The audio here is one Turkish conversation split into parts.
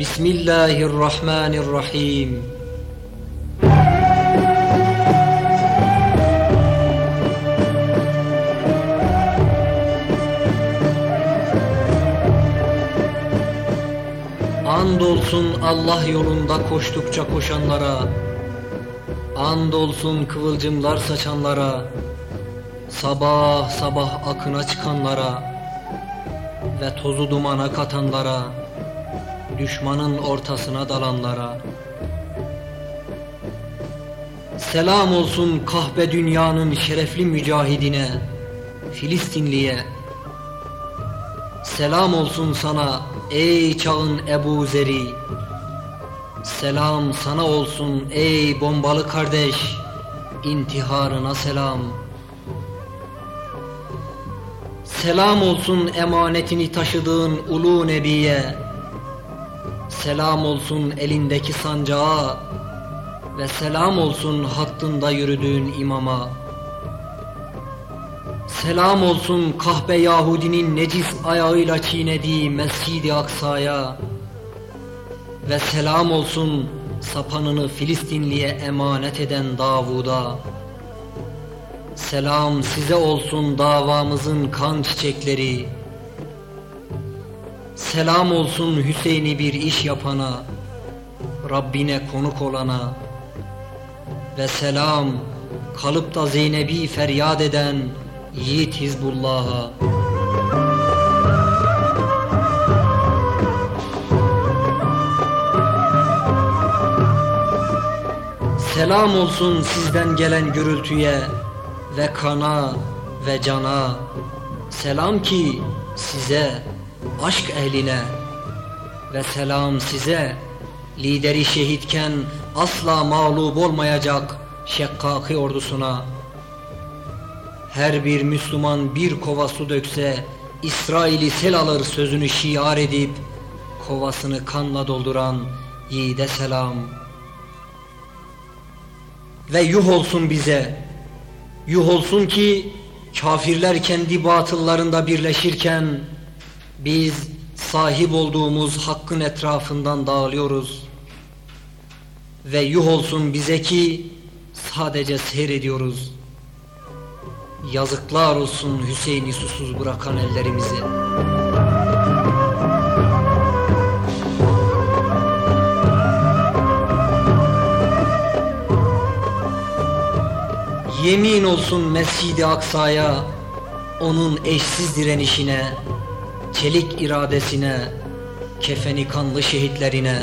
بسم الله الرحمن الرحيم Andolsun Allah yolunda koştukça koşanlara Andolsun kıvılcımlar saçanlara Sabah sabah akına çıkanlara Ve tozu dumana katanlara Düşmanın ortasına dalanlara Selam olsun kahpe dünyanın şerefli mücahidine Filistinliye. Selam olsun sana ey çağın Ebu Zeri. Selam sana olsun ey bombalı kardeş intiharına selam. Selam olsun emanetini taşıdığın ulu nebiye Selam olsun elindeki sancağa Ve selam olsun hattında yürüdüğün imama. Selam olsun kahpe Yahudinin necis ayağıyla çiğnediği Mescid-i Aksa'ya. Ve selam olsun sapanını Filistinliye emanet eden Davud'a. Selam size olsun davamızın kan çiçekleri Selam olsun Hüseyin'i bir iş yapana Rabbine konuk olana Ve selam kalıp da Zeynep'i feryat eden Yiğit Hizbullah'a. Selam olsun sizden gelen gürültüye ve kana ve cana. Selam ki size aşk ehline ve selam size lideri şehitken asla mağlup olmayacak şekkaki ordusuna. Her bir Müslüman bir kova su dökse İsrail'i sel alır sözünü şiar edip kovasını kanla dolduran yiğide selam. Ve yuh olsun bize yuh olsun ki kafirler kendi batıllarında birleşirken biz sahip olduğumuz hakkın etrafından dağılıyoruz ve yuh olsun bize ki sadece seyrediyoruz Yazıklar olsun Hüseyin'i susuz bırakan ellerimize. Yemin olsun Mescid-i Aksa'ya, onun eşsiz direnişine, çelik iradesine, kefeni kanlı şehitlerine.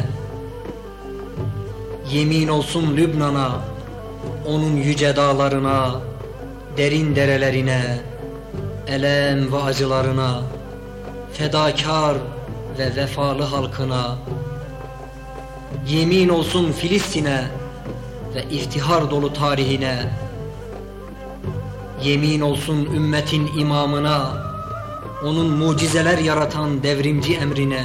Yemin olsun Lübnan'a, onun yüce dağlarına, derin derelerine, elem ve acılarına, fedakar ve vefalı halkına, yemin olsun Filistin'e ve iftihar dolu tarihine, yemin olsun ümmetin imamına, onun mucizeler yaratan devrimci emrine,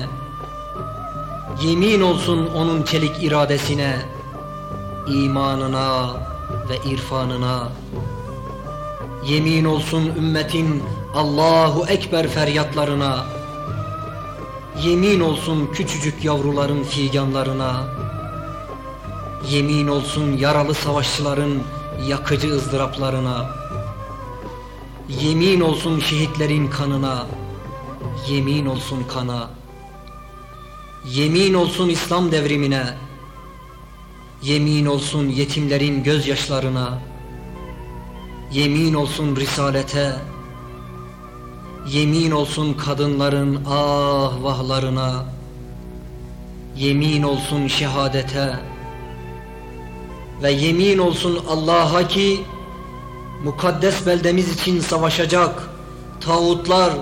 yemin olsun onun çelik iradesine, imanına ve irfanına, Yemin olsun ümmetin Allahu Ekber feryatlarına Yemin olsun küçücük yavruların figanlarına Yemin olsun yaralı savaşçıların yakıcı ızdıraplarına Yemin olsun şehitlerin kanına. Yemin olsun kana. Yemin olsun İslam devrimine. Yemin olsun yetimlerin gözyaşlarına. Yemin olsun risalete. Yemin olsun kadınların ah vahlarına. Yemin olsun şehadete. Ve yemin olsun Allah'a ki Mukaddes beldemiz için savaşacak. Tağutlar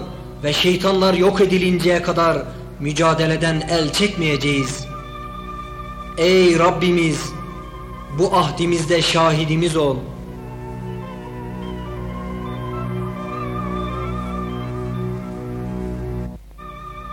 ve şeytanlar yok edilinceye kadar Mücadeleden el çekmeyeceğiz. Ey Rabbimiz Bu ahdimizde şahidimiz ol